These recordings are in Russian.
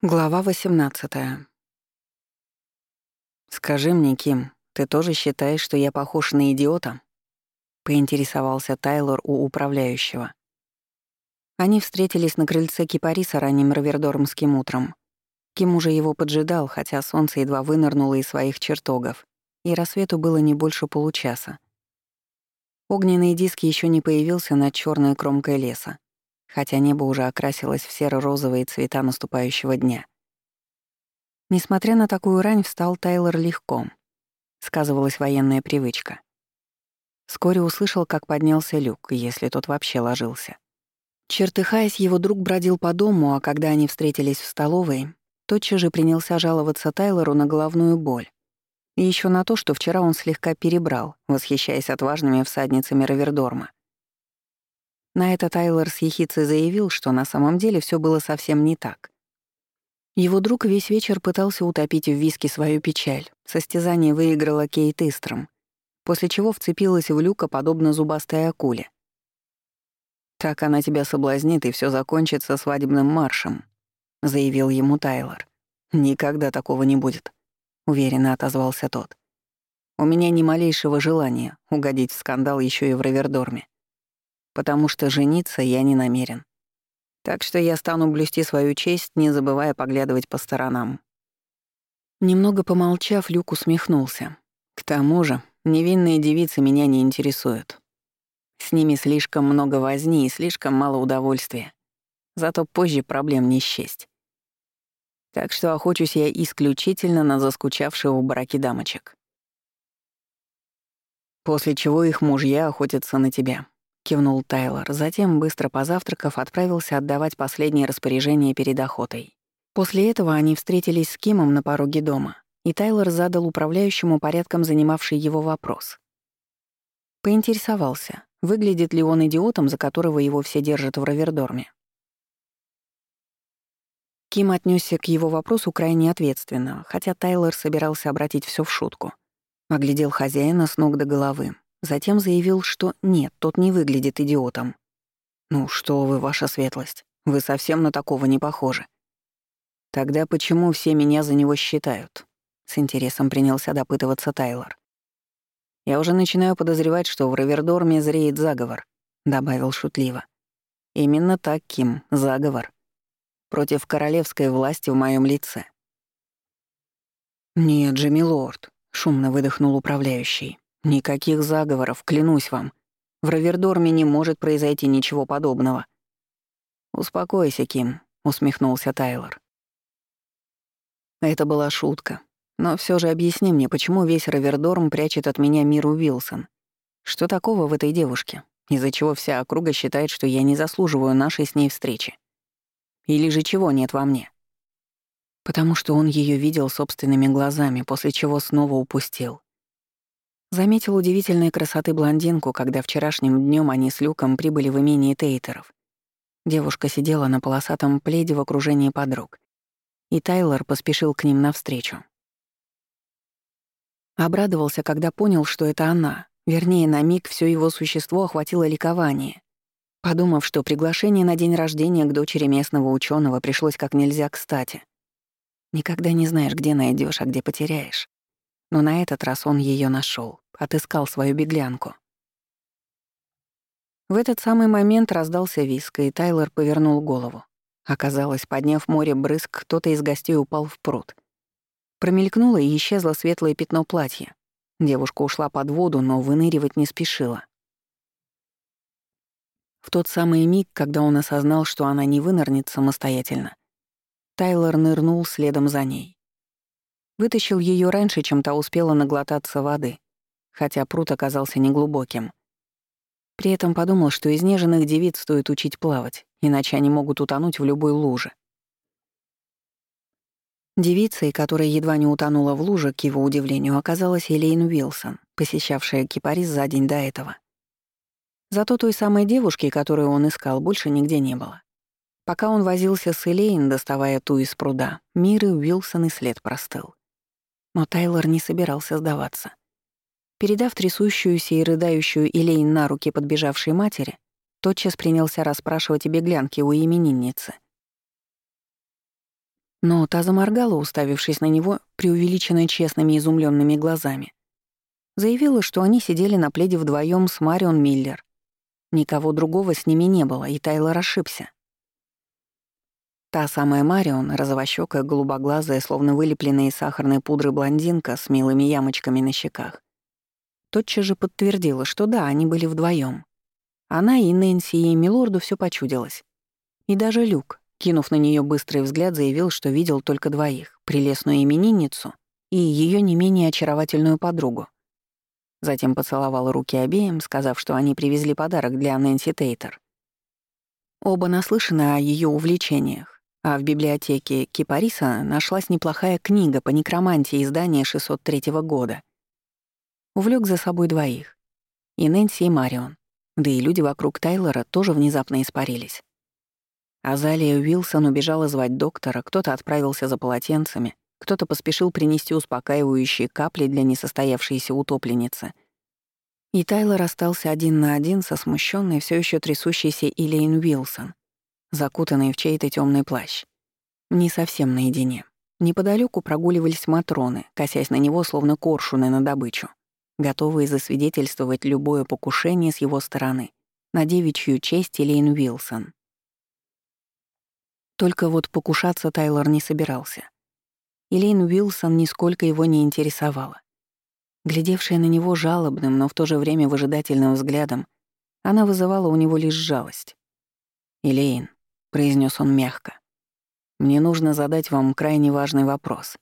Глава 18. «Скажи мне, Ким, ты тоже считаешь, что я похож на идиота?» — поинтересовался Тайлор у управляющего. Они встретились на крыльце кипариса ранним равердормским утром. Ким уже его поджидал, хотя солнце едва вынырнуло из своих чертогов, и рассвету было не больше получаса. Огненный диск еще не появился над черной кромкой леса хотя небо уже окрасилось в серо-розовые цвета наступающего дня. Несмотря на такую рань, встал Тайлор легко. Сказывалась военная привычка. Вскоре услышал, как поднялся люк, если тот вообще ложился. Чертыхаясь, его друг бродил по дому, а когда они встретились в столовой, тотчас же принялся жаловаться Тайлору на головную боль. И еще на то, что вчера он слегка перебрал, восхищаясь отважными всадницами Равердорма. На это Тайлер с ехицей заявил, что на самом деле все было совсем не так. Его друг весь вечер пытался утопить в виски свою печаль. Состязание выиграла Кейт Истром, после чего вцепилась в люка, подобно зубастой акуле. «Так она тебя соблазнит, и все закончится свадебным маршем», — заявил ему Тайлор. «Никогда такого не будет», — уверенно отозвался тот. «У меня ни малейшего желания угодить в скандал еще и в Равердорме потому что жениться я не намерен. Так что я стану блюсти свою честь, не забывая поглядывать по сторонам». Немного помолчав, Люк усмехнулся. «К тому же, невинные девицы меня не интересуют. С ними слишком много возни и слишком мало удовольствия. Зато позже проблем не счесть. Так что охочусь я исключительно на заскучавших в браке дамочек. После чего их мужья охотятся на тебя, кивнул Тайлор, затем, быстро позавтракав, отправился отдавать последние распоряжения перед охотой. После этого они встретились с Кимом на пороге дома, и Тайлор задал управляющему порядком занимавший его вопрос. Поинтересовался, выглядит ли он идиотом, за которого его все держат в Равердорме. Ким отнесся к его вопросу крайне ответственно, хотя Тайлор собирался обратить все в шутку. Оглядел хозяина с ног до головы, Затем заявил, что нет, тот не выглядит идиотом. «Ну что вы, ваша светлость, вы совсем на такого не похожи». «Тогда почему все меня за него считают?» С интересом принялся допытываться Тайлор. «Я уже начинаю подозревать, что в Равердорме зреет заговор», — добавил шутливо. «Именно так, Ким, заговор. Против королевской власти в моем лице». «Нет же, милорд», — шумно выдохнул управляющий. Никаких заговоров, клянусь вам. В Равердорме не может произойти ничего подобного. Успокойся, Ким, усмехнулся Тайлор. Это была шутка. Но все же объясни мне, почему весь Равердорм прячет от меня Миру Уилсон? Что такого в этой девушке, из-за чего вся округа считает, что я не заслуживаю нашей с ней встречи? Или же чего нет во мне? Потому что он ее видел собственными глазами, после чего снова упустил. Заметил удивительной красоты блондинку, когда вчерашним днем они с Люком прибыли в имение Тейтеров. Девушка сидела на полосатом пледе в окружении подруг, и Тайлор поспешил к ним навстречу. Обрадовался, когда понял, что это она. Вернее, на миг все его существо охватило ликование. Подумав, что приглашение на день рождения к дочери местного ученого пришлось как нельзя кстати. Никогда не знаешь, где найдешь, а где потеряешь. Но на этот раз он ее нашел, отыскал свою беглянку. В этот самый момент раздался виск, и Тайлер повернул голову. Оказалось, подняв море брызг, кто-то из гостей упал в пруд. Промелькнуло и исчезло светлое пятно платья. Девушка ушла под воду, но выныривать не спешила. В тот самый миг, когда он осознал, что она не вынырнет самостоятельно, Тайлер нырнул следом за ней. Вытащил ее раньше, чем та успела наглотаться воды, хотя пруд оказался неглубоким. При этом подумал, что изнеженных девиц стоит учить плавать, иначе они могут утонуть в любой луже. Девицей, которая едва не утонула в луже, к его удивлению, оказалась Элейн Уилсон, посещавшая кипарис за день до этого. Зато той самой девушки, которую он искал, больше нигде не было. Пока он возился с Элейн, доставая ту из пруда, Миры Уилсон и след простыл. Но Тайлор не собирался сдаваться. Передав трясущуюся и рыдающую Элейн на руки подбежавшей матери, тотчас принялся расспрашивать о беглянке у именинницы. Но та заморгала, уставившись на него преувеличенно честными изумленными глазами. Заявила, что они сидели на пледе вдвоем с Марион Миллер. Никого другого с ними не было, и Тайлор ошибся. Та самая Марион, розовощёкая, голубоглазая, словно вылепленная из сахарной пудры блондинка с милыми ямочками на щеках, тотчас же подтвердила, что да, они были вдвоем. Она и Нэнси, и Милорду все почудилось. И даже Люк, кинув на нее быстрый взгляд, заявил, что видел только двоих — прелестную именинницу и ее не менее очаровательную подругу. Затем поцеловал руки обеим, сказав, что они привезли подарок для Нэнси Тейтер. Оба наслышаны о ее увлечениях, а в библиотеке Кипариса нашлась неплохая книга по некромантии издания 603 года. Увлек за собой двоих. И Нэнси, и Марион. Да и люди вокруг Тайлора тоже внезапно испарились. Азалия Уилсон убежала звать доктора, кто-то отправился за полотенцами, кто-то поспешил принести успокаивающие капли для несостоявшейся утопленницы. И Тайлор остался один на один со смущенной, все еще трясущейся Илейн Уилсон, закутанные в чей-то темный плащ. Не совсем наедине. Неподалеку прогуливались матроны, косясь на него словно коршуны на добычу, готовые засвидетельствовать любое покушение с его стороны на девичью честь Элейн Уилсон. Только вот покушаться Тайлор не собирался. Элейн Уилсон нисколько его не интересовала. Глядевшая на него жалобным, но в то же время выжидательным взглядом, она вызывала у него лишь жалость. «Элейн, — произнес он мягко. «Мне нужно задать вам крайне важный вопрос».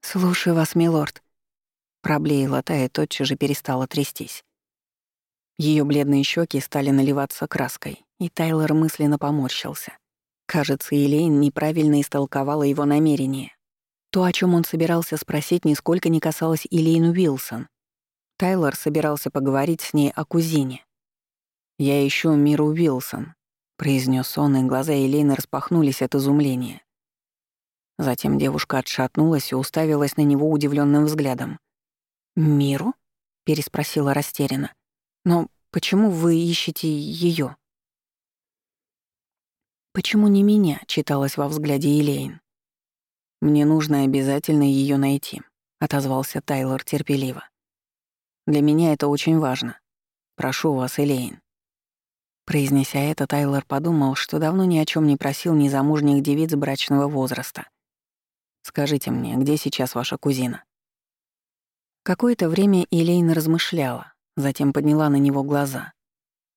«Слушаю вас, милорд». Проблеяла та и тотчас же перестала трястись. Ее бледные щеки стали наливаться краской, и Тайлор мысленно поморщился. Кажется, Элейн неправильно истолковала его намерение. То, о чем он собирался спросить, нисколько не касалось Элейн Уилсон. Тайлор собирался поговорить с ней о кузине. «Я ищу Миру Уилсон», произнес он, и глаза Елены распахнулись от изумления. Затем девушка отшатнулась и уставилась на него удивленным взглядом. «Миру?» — переспросила растерянно. «Но почему вы ищете ее? «Почему не меня?» — читалось во взгляде Елейн. «Мне нужно обязательно ее найти», — отозвался Тайлор терпеливо. «Для меня это очень важно. Прошу вас, Элейн». Произнеся это, Тайлор подумал, что давно ни о чем не просил незамужних девиц брачного возраста. «Скажите мне, где сейчас ваша кузина?» Какое-то время Элейн размышляла, затем подняла на него глаза.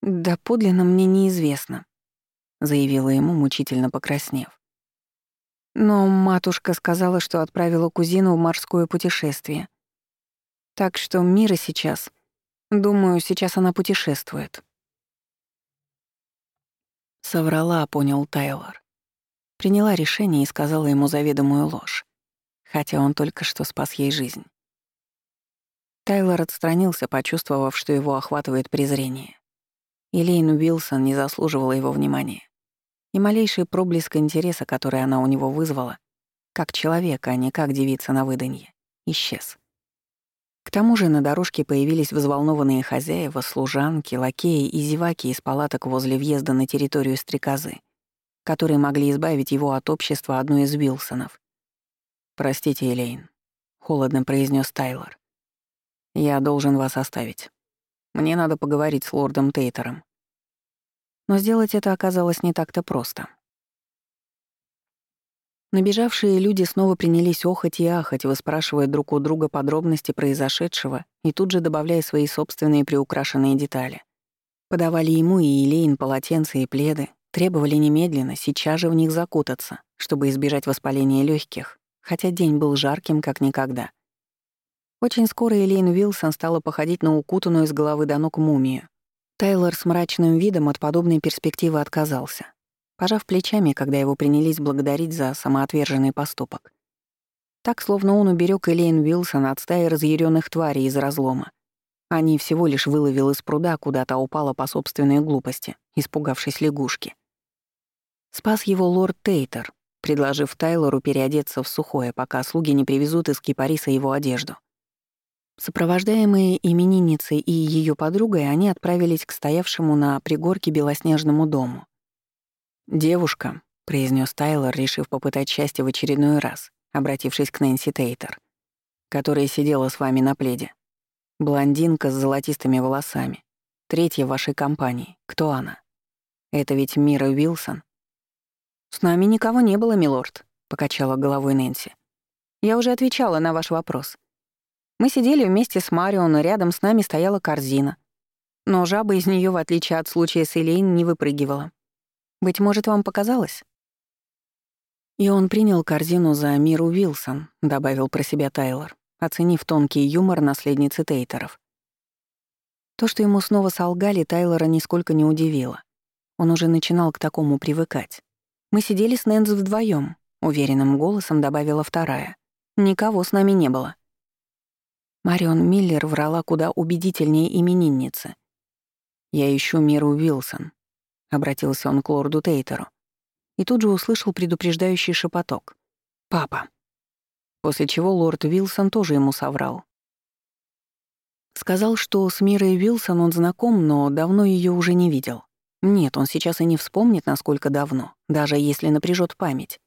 «Да подлинно мне неизвестно», — заявила ему, мучительно покраснев. «Но матушка сказала, что отправила кузину в морское путешествие. Так что Мира сейчас... Думаю, сейчас она путешествует». Соврала, понял Тайлор. Приняла решение и сказала ему заведомую ложь, хотя он только что спас ей жизнь. Тайлор отстранился, почувствовав, что его охватывает презрение. Элейн Уилсон не заслуживала его внимания. И малейший проблеск интереса, который она у него вызвала, как человека, а не как девица на выданье, исчез. К тому же на дорожке появились взволнованные хозяева, служанки, лакеи и зеваки из палаток возле въезда на территорию стрекозы, которые могли избавить его от общества одной из Уилсонов. «Простите, Элейн», — холодно произнес Тайлор. «Я должен вас оставить. Мне надо поговорить с лордом Тейтером». Но сделать это оказалось не так-то просто. Набежавшие люди снова принялись охать и ахать, выспрашивая друг у друга подробности произошедшего и тут же добавляя свои собственные приукрашенные детали. Подавали ему и Елейн полотенца и пледы, требовали немедленно, сейчас же в них закутаться, чтобы избежать воспаления легких, хотя день был жарким как никогда. Очень скоро Элейн Уилсон стала походить на укутанную с головы до ног мумию. Тайлор с мрачным видом от подобной перспективы отказался пожав плечами, когда его принялись благодарить за самоотверженный поступок. Так, словно он уберег Элейн Уилсон от стаи разъяренных тварей из разлома. Они всего лишь выловил из пруда, куда то упала по собственной глупости, испугавшись лягушки. Спас его лорд Тейтер, предложив Тайлору переодеться в сухое, пока слуги не привезут из кипариса его одежду. Сопровождаемые именинницей и ее подругой, они отправились к стоявшему на пригорке белоснежному дому. «Девушка», — произнес Тайлор, решив попытать счастье в очередной раз, обратившись к Нэнси Тейтер, которая сидела с вами на пледе. Блондинка с золотистыми волосами. Третья в вашей компании. Кто она? Это ведь Мира Уилсон? С нами никого не было, милорд, покачала головой Нэнси. Я уже отвечала на ваш вопрос. Мы сидели вместе с Марион, и рядом с нами стояла корзина. Но жаба из нее, в отличие от случая с Элейн, не выпрыгивала. Быть может, вам показалось? И он принял корзину за Миру Уилсон, добавил про себя Тайлор, оценив тонкий юмор наследницы Тейтеров. То, что ему снова солгали, Тайлора нисколько не удивило. Он уже начинал к такому привыкать. «Мы сидели с Нэнс вдвоем, уверенным голосом добавила вторая. «Никого с нами не было». Марион Миллер врала куда убедительнее именинницы. «Я ищу Миру Уилсон», — обратился он к лорду Тейтеру. И тут же услышал предупреждающий шепоток. «Папа». После чего лорд Уилсон тоже ему соврал. Сказал, что с Мирой Уилсон он знаком, но давно ее уже не видел. Нет, он сейчас и не вспомнит, насколько давно, даже если напряжет память.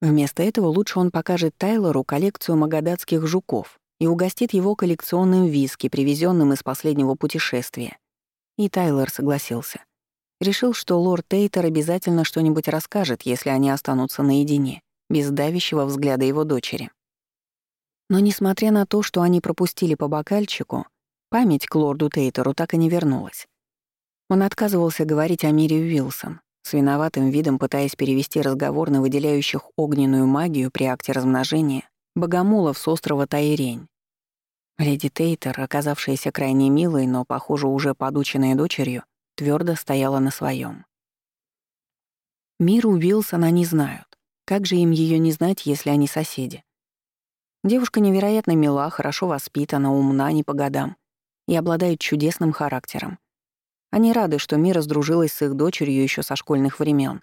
Вместо этого лучше он покажет Тайлору коллекцию магадатских жуков и угостит его коллекционным виски, привезенным из последнего путешествия. И Тайлор согласился. Решил, что лорд Тейтер обязательно что-нибудь расскажет, если они останутся наедине, без давящего взгляда его дочери. Но несмотря на то, что они пропустили по бокальчику, память к лорду Тейтеру так и не вернулась. Он отказывался говорить о мире Уилсон, с виноватым видом пытаясь перевести разговор на выделяющих огненную магию при акте размножения богомолов с острова Тайрень. Леди Тейтер, оказавшаяся крайне милой, но, похоже, уже подученной дочерью, твердо стояла на своем. Миру Уилсон они знают. Как же им ее не знать, если они соседи? Девушка невероятно мила, хорошо воспитана, умна не по годам и обладает чудесным характером. Они рады, что Мира сдружилась с их дочерью еще со школьных времен.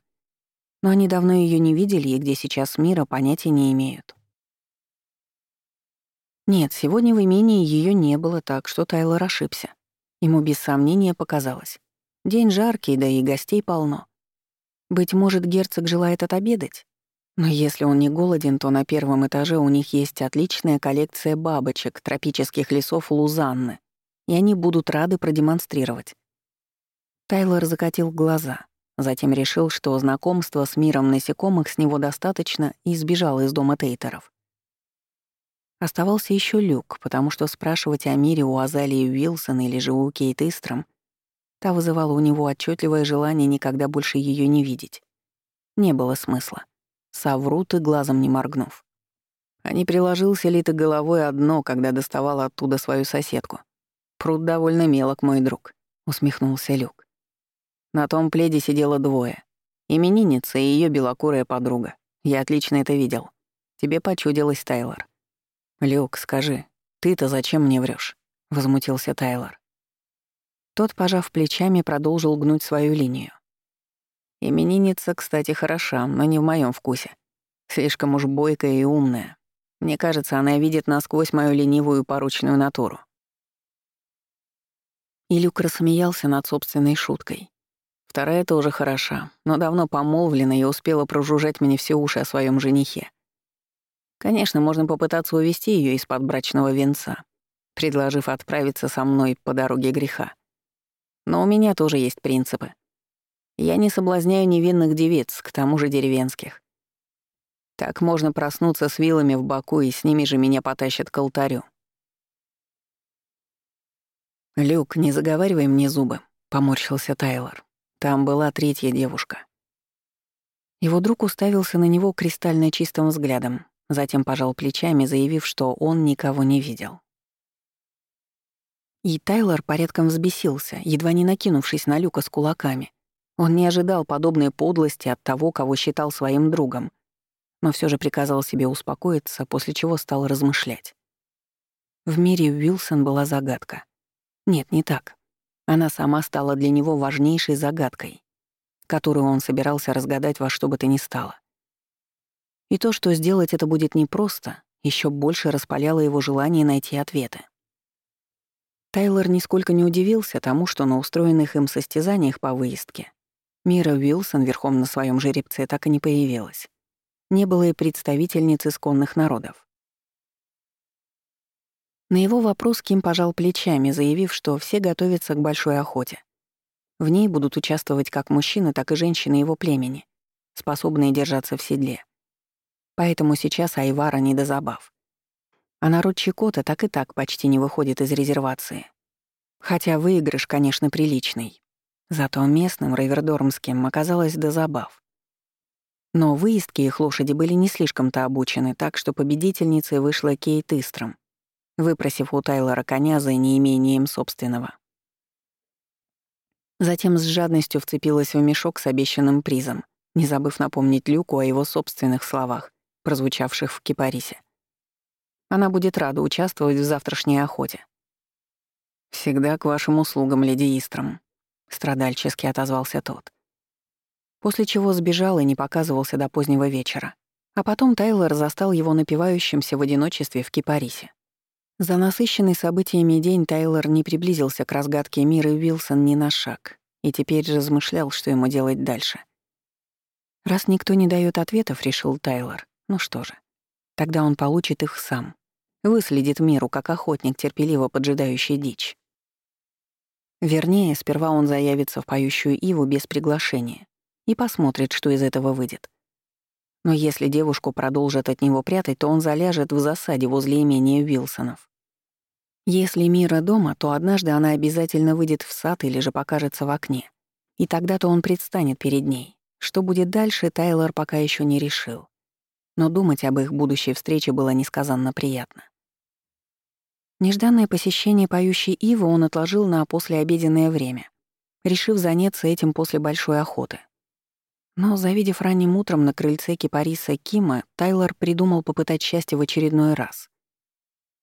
Но они давно ее не видели и где сейчас Мира, понятия не имеют. Нет, сегодня в имении ее не было, так что Тайлор ошибся. Ему без сомнения показалось. День жаркий, да и гостей полно. Быть может, герцог желает отобедать? Но если он не голоден, то на первом этаже у них есть отличная коллекция бабочек тропических лесов Лузанны, и они будут рады продемонстрировать. Тайлор закатил глаза, затем решил, что знакомство с миром насекомых с него достаточно и сбежал из дома Тейтеров. Оставался еще Люк, потому что спрашивать о мире у Азалии Уилсон или же у Кейт Истром та вызывала у него отчетливое желание никогда больше ее не видеть. Не было смысла. Соврут и глазом не моргнув. А не приложился ли ты головой одно, когда доставала оттуда свою соседку? Пруд довольно мелок, мой друг, усмехнулся Люк. На том пледе сидело двое. Именинница и ее белокурая подруга. Я отлично это видел. Тебе почудилось, Тайлор. Люк, скажи, ты-то зачем мне врешь? возмутился Тайлор. Тот, пожав плечами, продолжил гнуть свою линию. Именинница, кстати, хороша, но не в моем вкусе. Слишком уж бойкая и умная. Мне кажется, она видит насквозь мою ленивую поручную натуру. И Люк рассмеялся над собственной шуткой. Вторая тоже хороша, но давно помолвлена и успела прожужжать мне все уши о своем женихе. Конечно, можно попытаться увести ее из-под брачного венца, предложив отправиться со мной по дороге греха. Но у меня тоже есть принципы. Я не соблазняю невинных девиц, к тому же деревенских. Так можно проснуться с вилами в боку, и с ними же меня потащат к алтарю. «Люк, не заговаривай мне зубы», — поморщился Тайлор. Там была третья девушка. Его друг уставился на него кристально чистым взглядом, затем пожал плечами, заявив, что он никого не видел. И Тайлор порядком взбесился, едва не накинувшись на Люка с кулаками. Он не ожидал подобной подлости от того, кого считал своим другом, но все же приказал себе успокоиться, после чего стал размышлять. В мире Уилсон была загадка. Нет, не так. Она сама стала для него важнейшей загадкой, которую он собирался разгадать во что бы то ни стало. И то, что сделать это будет непросто, еще больше распаляло его желание найти ответы. Тайлор нисколько не удивился тому, что на устроенных им состязаниях по выездке Мира Уилсон верхом на своем жеребце так и не появилась. Не было и представительниц исконных народов. На его вопрос Ким пожал плечами, заявив, что все готовятся к большой охоте. В ней будут участвовать как мужчины, так и женщины его племени, способные держаться в седле. Поэтому сейчас Айвара не до забав. А народ Чикота так и так почти не выходит из резервации. Хотя выигрыш, конечно, приличный. Зато местным, равердормским, оказалось до забав. Но выездки их лошади были не слишком-то обучены, так что победительницей вышла Кейт Истром, выпросив у Тайлора коня за неимением собственного. Затем с жадностью вцепилась в мешок с обещанным призом, не забыв напомнить Люку о его собственных словах, прозвучавших в кипарисе. Она будет рада участвовать в завтрашней охоте. «Всегда к вашим услугам, леди Истром», — страдальчески отозвался тот. После чего сбежал и не показывался до позднего вечера. А потом Тайлор застал его напивающимся в одиночестве в кипарисе. За насыщенный событиями день Тайлор не приблизился к разгадке мира Уилсон ни на шаг и теперь размышлял, что ему делать дальше. Раз никто не дает ответов, решил Тайлор, ну что же, тогда он получит их сам. Выследит миру, как охотник, терпеливо поджидающий дичь. Вернее, сперва он заявится в поющую Иву без приглашения и посмотрит, что из этого выйдет. Но если девушку продолжат от него прятать, то он заляжет в засаде возле имения Вилсонов. Если Мира дома, то однажды она обязательно выйдет в сад или же покажется в окне. И тогда-то он предстанет перед ней. Что будет дальше, Тайлор пока еще не решил. Но думать об их будущей встрече было несказанно приятно. Нежданное посещение поющей Ивы он отложил на послеобеденное время, решив заняться этим после большой охоты. Но, завидев ранним утром на крыльце кипариса Кима, Тайлор придумал попытать счастье в очередной раз.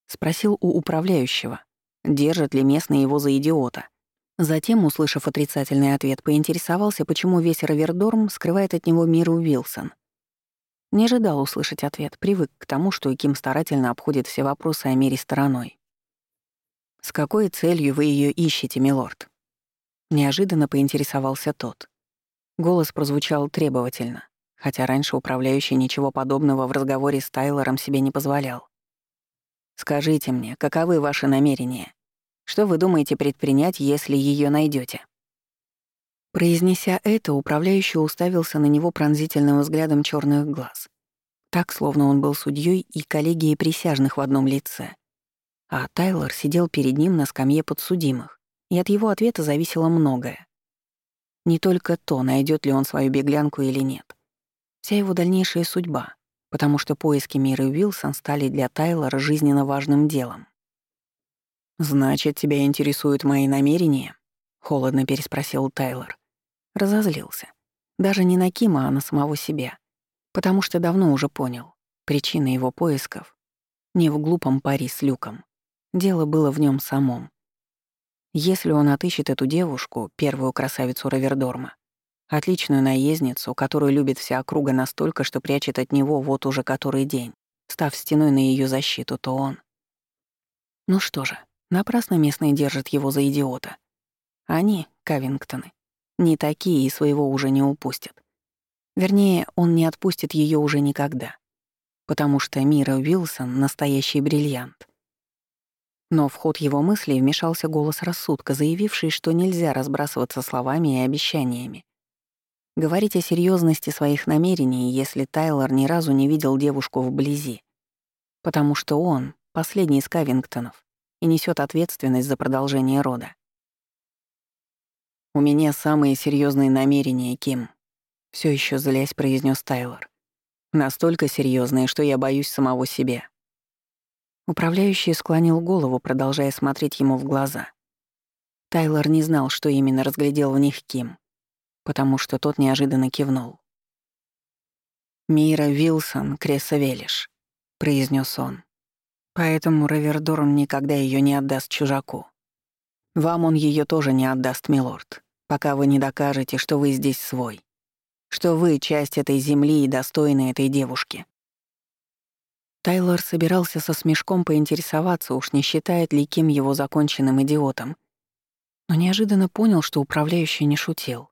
Спросил у управляющего, держат ли местные его за идиота. Затем, услышав отрицательный ответ, поинтересовался, почему весь Равердорм скрывает от него Миру Уилсон. Не ожидал услышать ответ, привык к тому, что Ким старательно обходит все вопросы о мире стороной. «С какой целью вы ее ищете, милорд?» Неожиданно поинтересовался тот. Голос прозвучал требовательно, хотя раньше управляющий ничего подобного в разговоре с Тайлором себе не позволял. «Скажите мне, каковы ваши намерения? Что вы думаете предпринять, если ее найдете? Произнеся это, управляющий уставился на него пронзительным взглядом черных глаз. Так, словно он был судьей и коллегией присяжных в одном лице. А Тайлор сидел перед ним на скамье подсудимых, и от его ответа зависело многое. Не только то, найдет ли он свою беглянку или нет. Вся его дальнейшая судьба, потому что поиски Миры Уилсон стали для Тайлора жизненно важным делом. «Значит, тебя интересуют мои намерения?» — холодно переспросил Тайлор. Разозлился. Даже не на Кима, а на самого себя. Потому что давно уже понял. Причина его поисков не в глупом пари с Люком. Дело было в нем самом. Если он отыщет эту девушку, первую красавицу Равердорма, отличную наездницу, которую любит вся округа настолько, что прячет от него вот уже который день, став стеной на ее защиту, то он... Ну что же, напрасно местные держат его за идиота. Они, Кавингтоны, не такие и своего уже не упустят. Вернее, он не отпустит ее уже никогда. Потому что Мира Уилсон — настоящий бриллиант — но в ход его мыслей вмешался голос рассудка, заявивший, что нельзя разбрасываться словами и обещаниями. Говорить о серьезности своих намерений, если Тайлор ни разу не видел девушку вблизи. Потому что он — последний из Кавингтонов и несет ответственность за продолжение рода. «У меня самые серьезные намерения, Ким», — все еще злясь произнес Тайлор. «Настолько серьезные, что я боюсь самого себя. Управляющий склонил голову, продолжая смотреть ему в глаза. Тайлор не знал, что именно разглядел в них Ким, потому что тот неожиданно кивнул. «Мира Вилсон, Кресса Велиш», — произнес он. «Поэтому Равердорн никогда ее не отдаст чужаку. Вам он ее тоже не отдаст, милорд, пока вы не докажете, что вы здесь свой, что вы часть этой земли и достойны этой девушки». Тайлор собирался со смешком поинтересоваться, уж не считает ли Ким его законченным идиотом. Но неожиданно понял, что управляющий не шутил.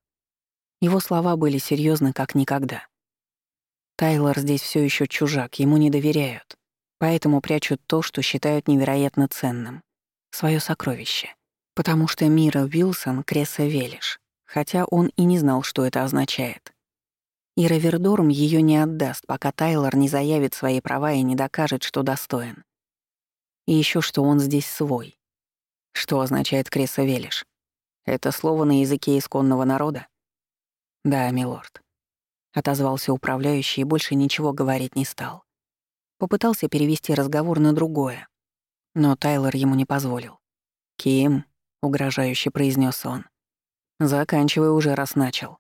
Его слова были серьезны как никогда. Тайлор здесь все еще чужак, ему не доверяют, поэтому прячут то, что считают невероятно ценным — свое сокровище. Потому что Мира Уилсон — Кресса Велиш, хотя он и не знал, что это означает. И Равердорм ее не отдаст, пока Тайлор не заявит свои права и не докажет, что достоин. И еще что он здесь свой. Что означает Кресса Велиш? Это слово на языке исконного народа? Да, милорд. Отозвался управляющий и больше ничего говорить не стал. Попытался перевести разговор на другое, но Тайлор ему не позволил. «Ким», — угрожающе произнес он, — «заканчивай уже, раз начал».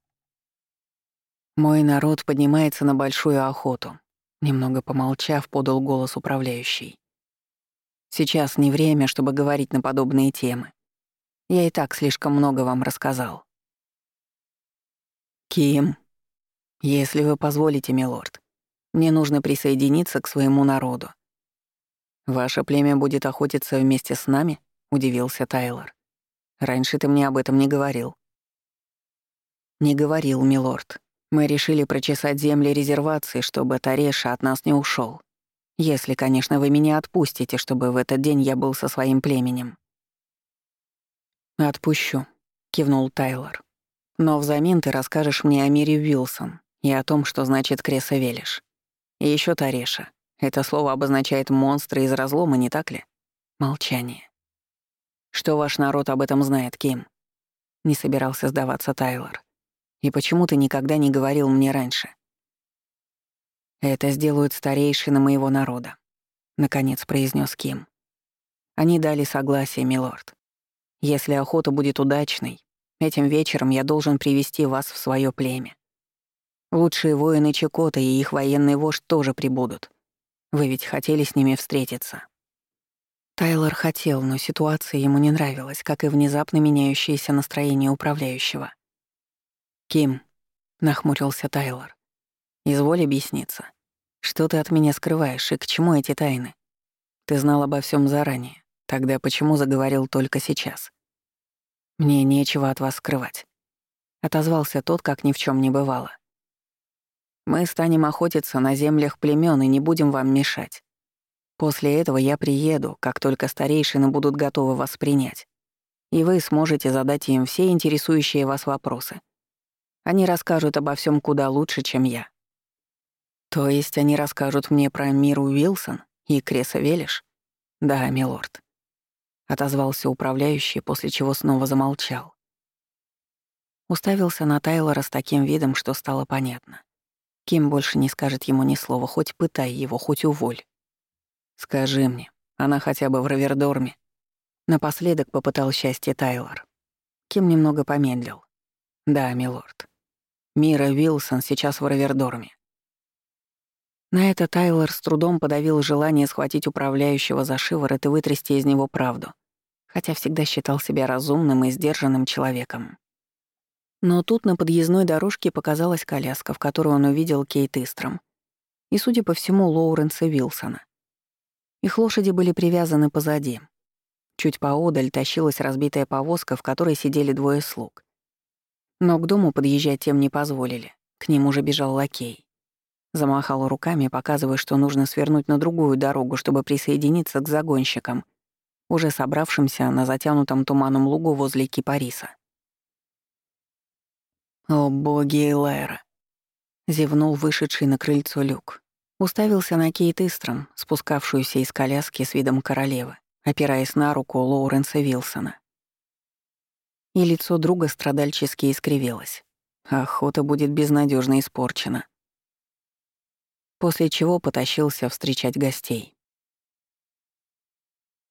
«Мой народ поднимается на большую охоту», — немного помолчав, подал голос управляющий. «Сейчас не время, чтобы говорить на подобные темы. Я и так слишком много вам рассказал». «Ким», «Если вы позволите, милорд, мне нужно присоединиться к своему народу». «Ваше племя будет охотиться вместе с нами?» — удивился Тайлор. «Раньше ты мне об этом не говорил». «Не говорил, милорд. Мы решили прочесать земли резервации, чтобы Тареша от нас не ушел. Если, конечно, вы меня отпустите, чтобы в этот день я был со своим племенем». «Отпущу», — кивнул Тайлор. «Но взамен ты расскажешь мне о мире Уилсон, и о том, что значит «креса велиш». И еще Тареша. Это слово обозначает монстра из разлома, не так ли? Молчание. Что ваш народ об этом знает, Ким? Не собирался сдаваться Тайлор. И почему ты никогда не говорил мне раньше? Это сделают старейшины моего народа, наконец произнес Ким. Они дали согласие, милорд. Если охота будет удачной, этим вечером я должен привести вас в свое племя. Лучшие воины Чекота и их военный вождь тоже прибудут. Вы ведь хотели с ними встретиться?» Тайлор хотел, но ситуация ему не нравилась, как и внезапно меняющееся настроение управляющего. «Ким», — нахмурился Тайлор, — «изволь объясниться. Что ты от меня скрываешь и к чему эти тайны? Ты знал обо всем заранее. Тогда почему заговорил только сейчас? Мне нечего от вас скрывать». Отозвался тот, как ни в чем не бывало. Мы станем охотиться на землях племен и не будем вам мешать. После этого я приеду, как только старейшины будут готовы вас принять. И вы сможете задать им все интересующие вас вопросы. Они расскажут обо всем куда лучше, чем я. То есть они расскажут мне про Миру Уилсон и Креса Велиш? Да, милорд. Отозвался управляющий, после чего снова замолчал. Уставился на Тайлора с таким видом, что стало понятно. Ким больше не скажет ему ни слова, хоть пытай его, хоть уволь. «Скажи мне, она хотя бы в Равердорме?» Напоследок попытал счастье Тайлор. Ким немного помедлил. «Да, милорд. Мира Вилсон сейчас в Равердорме». На это Тайлор с трудом подавил желание схватить управляющего за шиворот и вытрясти из него правду, хотя всегда считал себя разумным и сдержанным человеком. Но тут на подъездной дорожке показалась коляска, в которой он увидел Кейт Истром. И, судя по всему, Лоуренса Вилсона. Их лошади были привязаны позади. Чуть поодаль тащилась разбитая повозка, в которой сидели двое слуг. Но к дому подъезжать тем не позволили. К ним уже бежал лакей. Замахал руками, показывая, что нужно свернуть на другую дорогу, чтобы присоединиться к загонщикам, уже собравшимся на затянутом туманом лугу возле Кипариса. «О боги Элайра!» — зевнул вышедший на крыльцо люк. Уставился на Кейт Истром, спускавшуюся из коляски с видом королевы, опираясь на руку Лоуренса Вилсона. И лицо друга страдальчески искривилось. Охота будет безнадежно испорчена. После чего потащился встречать гостей.